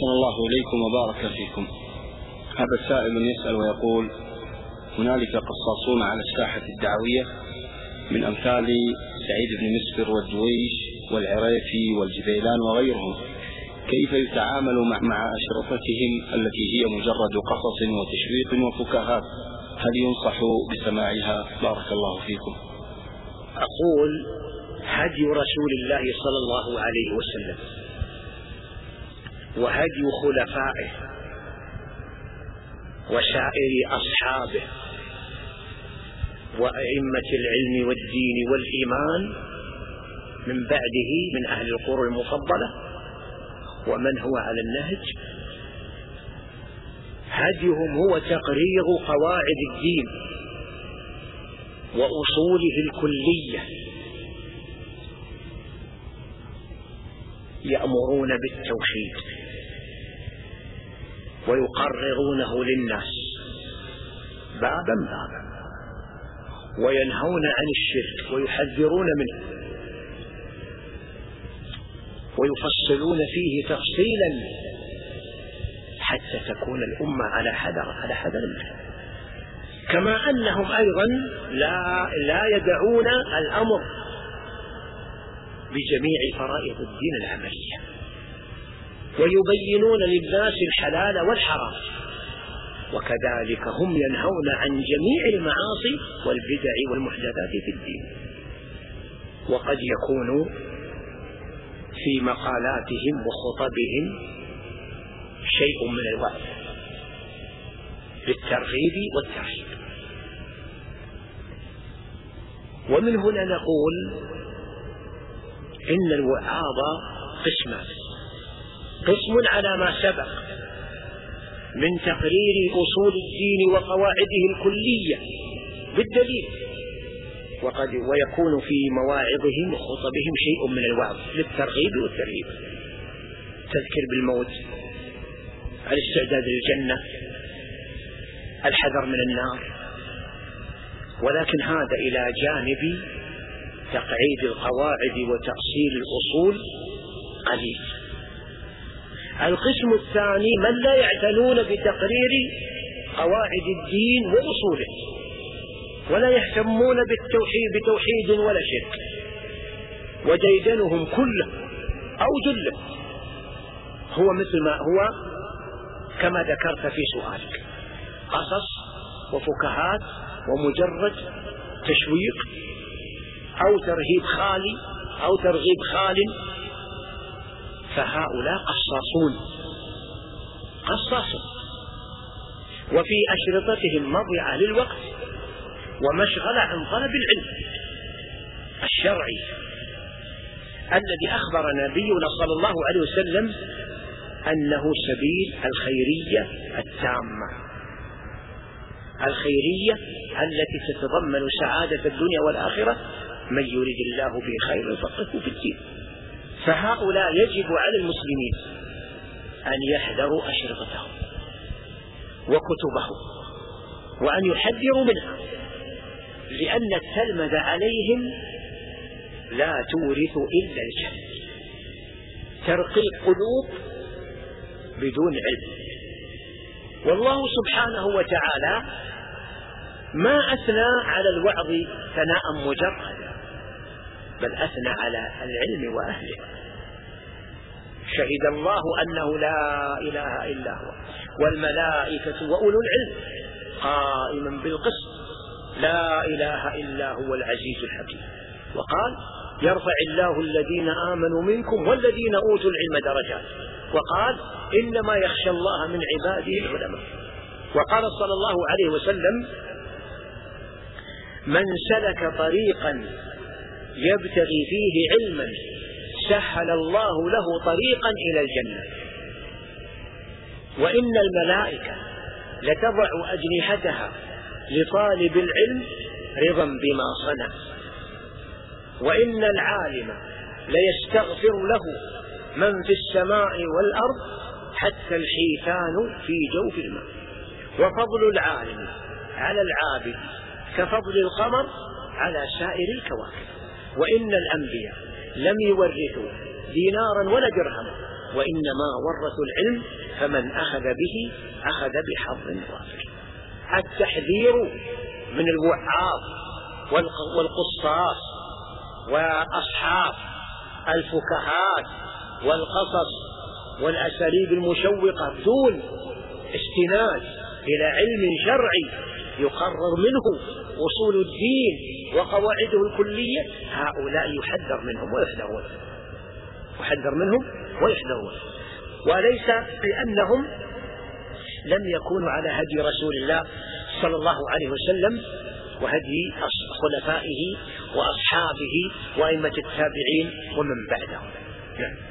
أحسن الله إليكم وبارك فيكم. هذا سائل يسأل ويقول هنالك قصاصون على الساحة الدعوية من أمثال سعيد بن مسفر والدويش والعريفي والجبيلان وغيرهم. كيف يتعامل مع, أشرطتهم التي هي مجرد قصص وتشويق وفكاهات؟ هل ينصح بسماعها؟ بارك الله فيكم. أقول هدي رسول الله صلى الله عليه وسلم. وهدي خلفائه وسائر أصحابه وأئمة العلم والدين والإيمان من بعده من أهل القرى المفضلة ومن هو على النهج. هديهم هو تقرير قواعد الدين وأصوله الكلية. يأمرون بالتوحيد. ويقررونه للناس. بابا بابا وينهون عن الشرك ويحذرون منه. ويفصلون فيه تفصيلا حتى تكون الأمة على حذر على حذر منه. كما أنهم أيضا لا, لا يدعون الأمر بجميع فرائض الدين العملية. ويبينون للناس الحلال والحرام. وكذلك هم ينهون عن جميع المعاصي والبدع والمحدثات في الدين. وقد يكون في مقالاتهم وخطبهم شيء من الوعظ للترغيب والترهيب ومن هنا نقول إن الوعاظ قسمان. قسم على ما سبق من تقرير أصول الدين وقواعده الكلية بالدليل. وقد ويكون في مواعظهم وخطبهم شيء من الوعظ للترغيب والترهيب. تذكر بالموت الاستعداد للجنة الحذر من النار. ولكن هذا إلى جانب تقعيد القواعد وتأصيل الأصول قليل. القسم الثاني من لا يعتنون بتقرير قواعد الدين وأصوله ولا يهتمون بالتوحيد بتوحيد ولا شرك. وديدنهم كله أو جله هو مثل ما هو كما ذكرت في سؤالك. قصص وفكهات ومجرد تشويق أو ترهيب خالي أو ترغيب خال فهؤلاء قصاصون. قصاصون. وفي أشرطتهم مضيعة للوقت ومشغلة عن طلب العلم الشرعي الذي أخبر نبينا صلى الله عليه وسلم أنه سبيل الخيرية التامة. الخيرية التي تتضمن سعادة الدنيا والآخرة من يريد الله به خير يفقهه في الدين. فهؤلاء يجب على المسلمين أن يحذروا أشرطتهم وكتبهم وأن يحذروا منها لأن التلمذ عليهم لا تورث إلا الجهل ترقي القلوب بدون علم. والله سبحانه وتعالى ما أثنى على الوعظ ثناء مجرد. بل أثنى على العلم وأهله. شهد الله أنه لا إله إلا هو. والملائكة وأولو العلم قائما بالقسط. لا إله إلا هو العزيز الحكيم. وقال يرفع الله الذين آمنوا منكم والذين أوتوا العلم درجات. وقال إنما يخشى الله من عباده العلماء. وقال صلى الله عليه وسلم من سلك طريقا يبتغي فيه علما سهل الله له طريقا إلى الجنة. وإن الملائكة لتضع أجنحتها لطالب العلم رضا بما صنع. وإن العالم ليستغفر له من في السماء والأرض حتى الحيتان في جوف الماء. وفضل العالم على العابد كفضل القمر على سائر الكواكب. وإن الأنبياء لم يورثوا دينارا ولا درهما وإنما ورثوا العلم فمن أخذ به أخذ بحظ وافر التحذير من الوعاظ والقصاص وأصحاب الفكهات والقصص والأساليب المشوقة دون استناد إلى علم شرعي يقرر منه أصول الدين وقواعده الكلية. هؤلاء يحذر منهم ويحذرون يحذر منهم ويحذرون وليس لأنهم لم يكونوا على هدي رسول الله صلى الله عليه وسلم وهدي خلفائه وأصحابه وأئمة التابعين ومن بعدهم. نعم.